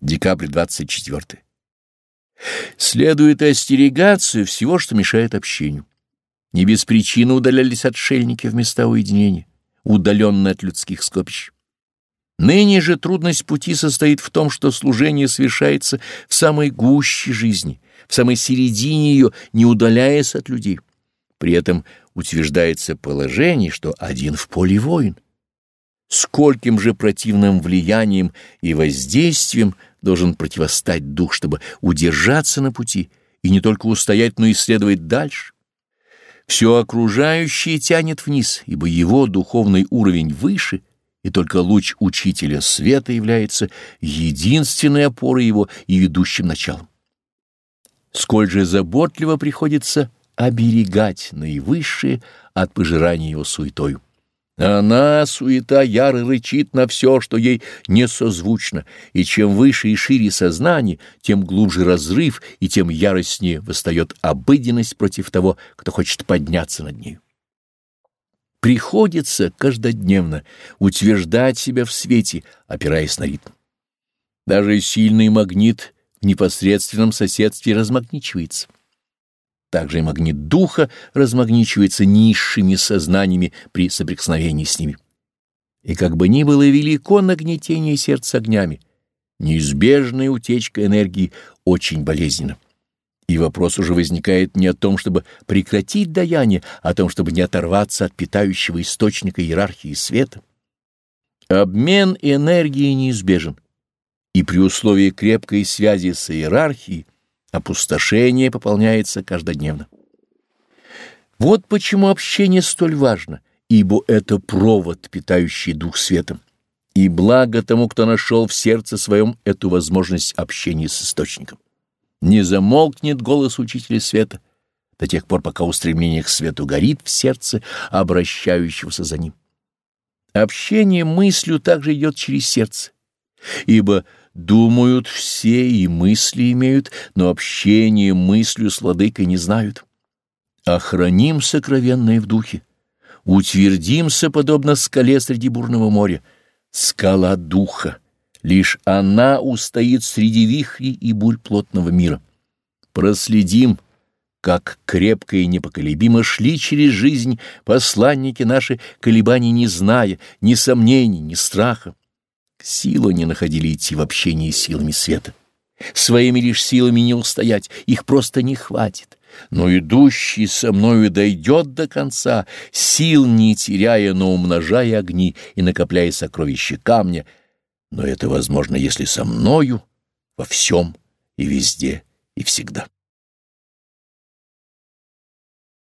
Декабрь 24. Следует остерегаться всего, что мешает общению. Не без причины удалялись отшельники в места уединения, удаленные от людских скопищ. Ныне же трудность пути состоит в том, что служение совершается в самой гуще жизни, в самой середине ее, не удаляясь от людей. При этом утверждается положение, что один в поле воин. Скольким же противным влиянием и воздействием должен противостать дух, чтобы удержаться на пути и не только устоять, но и следовать дальше. Все окружающее тянет вниз, ибо его духовный уровень выше, и только луч учителя света является единственной опорой его и ведущим началом. Сколь же заботливо приходится оберегать наивысшее от пожирания его суетою. Она, суета, яро рычит на все, что ей не созвучно, и чем выше и шире сознание, тем глубже разрыв, и тем яростнее восстает обыденность против того, кто хочет подняться над нею. Приходится каждодневно утверждать себя в свете, опираясь на ритм. Даже сильный магнит в непосредственном соседстве размагничивается. Также и магнит духа размагничивается низшими сознаниями при соприкосновении с ними. И как бы ни было велико нагнетение сердца огнями, неизбежная утечка энергии очень болезненна. И вопрос уже возникает не о том, чтобы прекратить даяние, а о том, чтобы не оторваться от питающего источника иерархии света. Обмен энергией неизбежен, и при условии крепкой связи с иерархией Опустошение пополняется каждодневно. Вот почему общение столь важно, ибо это провод, питающий дух светом. И благо тому, кто нашел в сердце своем эту возможность общения с источником. Не замолкнет голос учителя света до тех пор, пока устремление к свету горит в сердце обращающегося за ним. Общение мыслью также идет через сердце, ибо Думают все и мысли имеют, но общение мыслью с владыкой не знают. Охраним сокровенное в духе, утвердимся, подобно скале среди бурного моря. Скала духа, лишь она устоит среди вихрей и бурь плотного мира. Проследим, как крепко и непоколебимо шли через жизнь посланники наши, колебаний не зная, ни сомнений, ни страха. Силу не находили идти в общении с силами света. Своими лишь силами не устоять, их просто не хватит. Но идущий со мною дойдет до конца, сил не теряя, но умножая огни и накопляя сокровища камня. Но это возможно, если со мною во всем и везде и всегда.